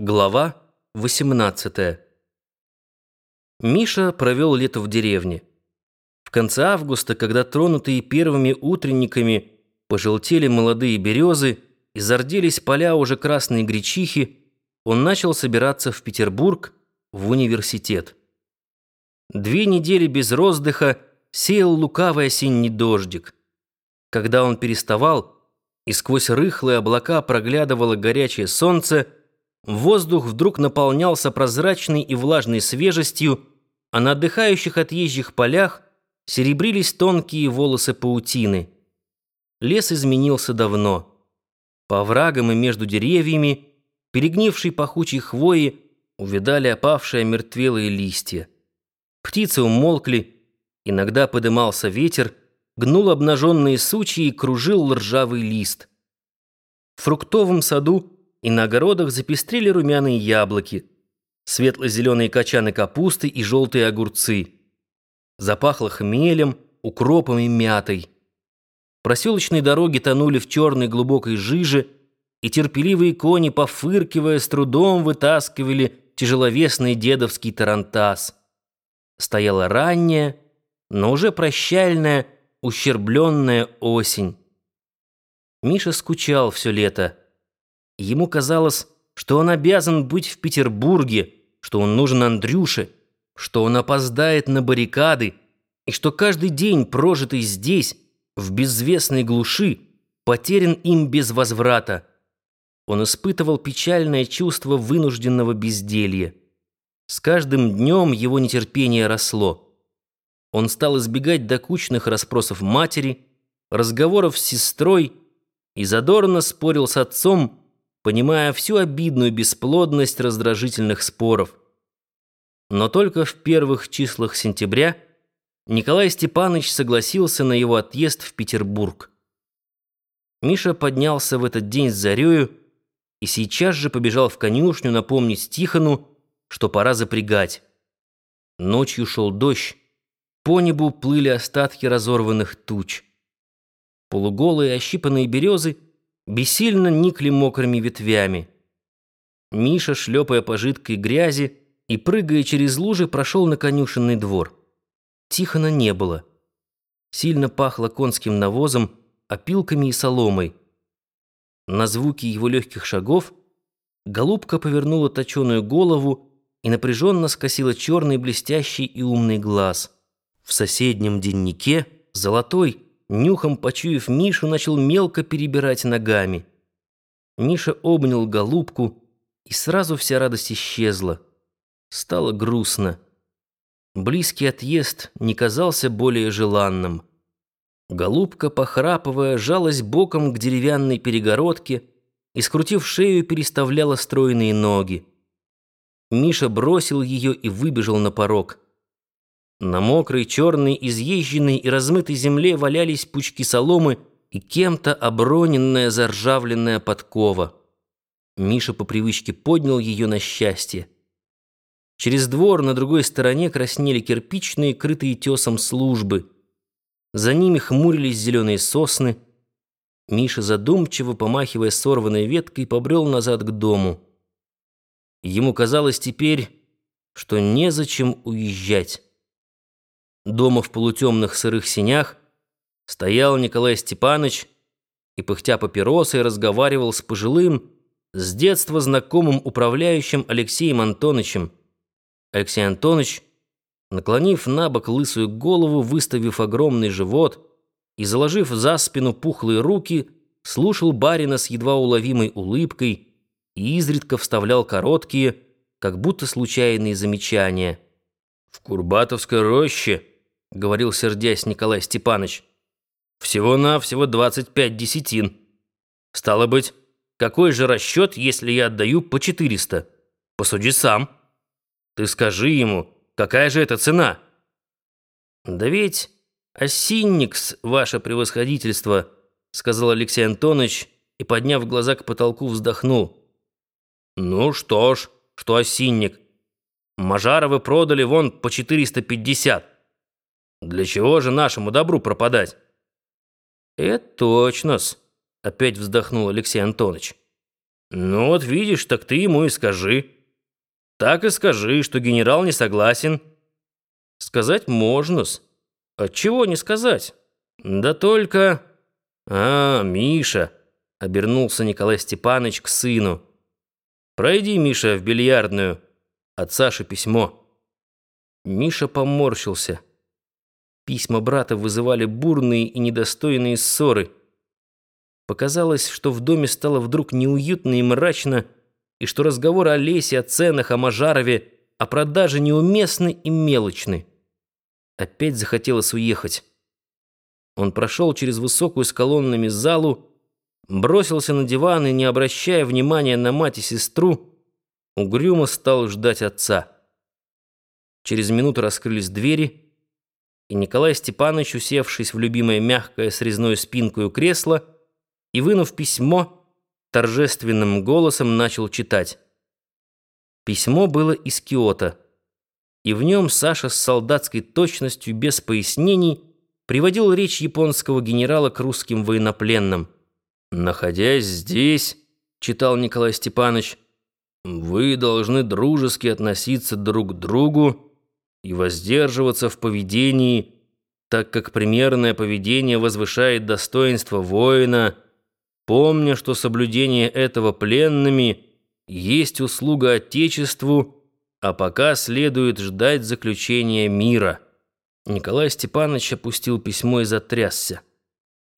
Глава 18 Миша провел лето в деревне. В конце августа, когда тронутые первыми утренниками пожелтели молодые березы и зарделись поля уже красной гречихи, он начал собираться в Петербург, в университет. Две недели без роздыха сеял лукавый осенний дождик. Когда он переставал, и сквозь рыхлые облака проглядывало горячее солнце, Воздух вдруг наполнялся прозрачной и влажной свежестью, а на отдыхающих отъезжих полях серебрились тонкие волосы паутины. Лес изменился давно. По врагам и между деревьями, перегнившей пахучей хвои, увидали опавшие мертвелые листья. Птицы умолкли, иногда подымался ветер, гнул обнаженные сучья и кружил ржавый лист. В фруктовом саду и на огородах запестрели румяные яблоки, светло-зеленые качаны капусты и желтые огурцы. Запахло хмелем, укропом и мятой. Проселочные дороги тонули в черной глубокой жиже, и терпеливые кони, пофыркивая, с трудом вытаскивали тяжеловесный дедовский тарантас. Стояла ранняя, но уже прощальная, ущербленная осень. Миша скучал все лето. Ему казалось, что он обязан быть в Петербурге, что он нужен Андрюше, что он опоздает на баррикады, и что каждый день, прожитый здесь, в безвестной глуши, потерян им без возврата. Он испытывал печальное чувство вынужденного безделья. С каждым днем его нетерпение росло. Он стал избегать докучных расспросов матери, разговоров с сестрой и задорно спорил с отцом, понимая всю обидную бесплодность раздражительных споров. Но только в первых числах сентября Николай Степанович согласился на его отъезд в Петербург. Миша поднялся в этот день с зарею и сейчас же побежал в конюшню напомнить Тихону, что пора запрягать. Ночью шел дождь, по небу плыли остатки разорванных туч. Полуголые ощипанные березы — бессильно никли мокрыми ветвями. Миша, шлепая по жидкой грязи и прыгая через лужи, прошел на конюшенный двор. Тихона не было. Сильно пахло конским навозом, опилками и соломой. На звуки его легких шагов голубка повернула точеную голову и напряженно скосила черный блестящий и умный глаз. В соседнем деннике золотой нюхом почуяв Мишу, начал мелко перебирать ногами. Миша обнял голубку, и сразу вся радость исчезла. Стало грустно. Близкий отъезд не казался более желанным. Голубка, похрапывая, жалась боком к деревянной перегородке и, скрутив шею, переставляла стройные ноги. Миша бросил ее и выбежал на порог. На мокрой, черной, изъезженной и размытой земле валялись пучки соломы и кем-то оброненная заржавленная подкова. Миша по привычке поднял ее на счастье. Через двор на другой стороне краснели кирпичные, крытые тесом службы. За ними хмурились зеленые сосны. Миша, задумчиво помахивая сорванной веткой, побрел назад к дому. Ему казалось теперь, что незачем уезжать. Дома в полутемных сырых синях стоял Николай Степанович и, пыхтя папиросой, разговаривал с пожилым, с детства знакомым управляющим Алексеем Антоновичем. Алексей Антонович, наклонив на бок лысую голову, выставив огромный живот и заложив за спину пухлые руки, слушал барина с едва уловимой улыбкой и изредка вставлял короткие, как будто случайные замечания. «В Курбатовской роще», — говорил, сердясь Николай Степанович. «Всего-навсего двадцать пять десятин. Стало быть, какой же расчет, если я отдаю по четыреста? Посуди сам. Ты скажи ему, какая же это цена?» «Да ведь осинникс, ваше превосходительство», — сказал Алексей Антонович и, подняв глаза к потолку, вздохнул. «Ну что ж, что осинник? Мажаровы продали вон по четыреста пятьдесят. Для чего же нашему добру пропадать? Это точно-с, опять вздохнул Алексей Антонович. Ну вот видишь, так ты ему и скажи. Так и скажи, что генерал не согласен. Сказать можно-с. Отчего не сказать? Да только... А, Миша, обернулся Николай Степанович к сыну. Пройди, Миша, в бильярдную. От Саши письмо. Миша поморщился. Письма брата вызывали бурные и недостойные ссоры. Показалось, что в доме стало вдруг неуютно и мрачно, и что разговоры о лесе, о ценах, о Мажарове, о продаже неуместны и мелочны. Опять захотелось уехать. Он прошел через высокую с колоннами залу, бросился на диван и, не обращая внимания на мать и сестру, угрюмо стал ждать отца. Через минуту раскрылись двери, и Николай Степанович, усевшись в любимое мягкое с резной спинкой кресло и вынув письмо, торжественным голосом начал читать. Письмо было из Киота, и в нем Саша с солдатской точностью, без пояснений, приводил речь японского генерала к русским военнопленным. «Находясь здесь», — читал Николай Степанович, «вы должны дружески относиться друг к другу, и воздерживаться в поведении, так как примерное поведение возвышает достоинство воина, помня, что соблюдение этого пленными есть услуга Отечеству, а пока следует ждать заключения мира. Николай Степанович опустил письмо и затрясся.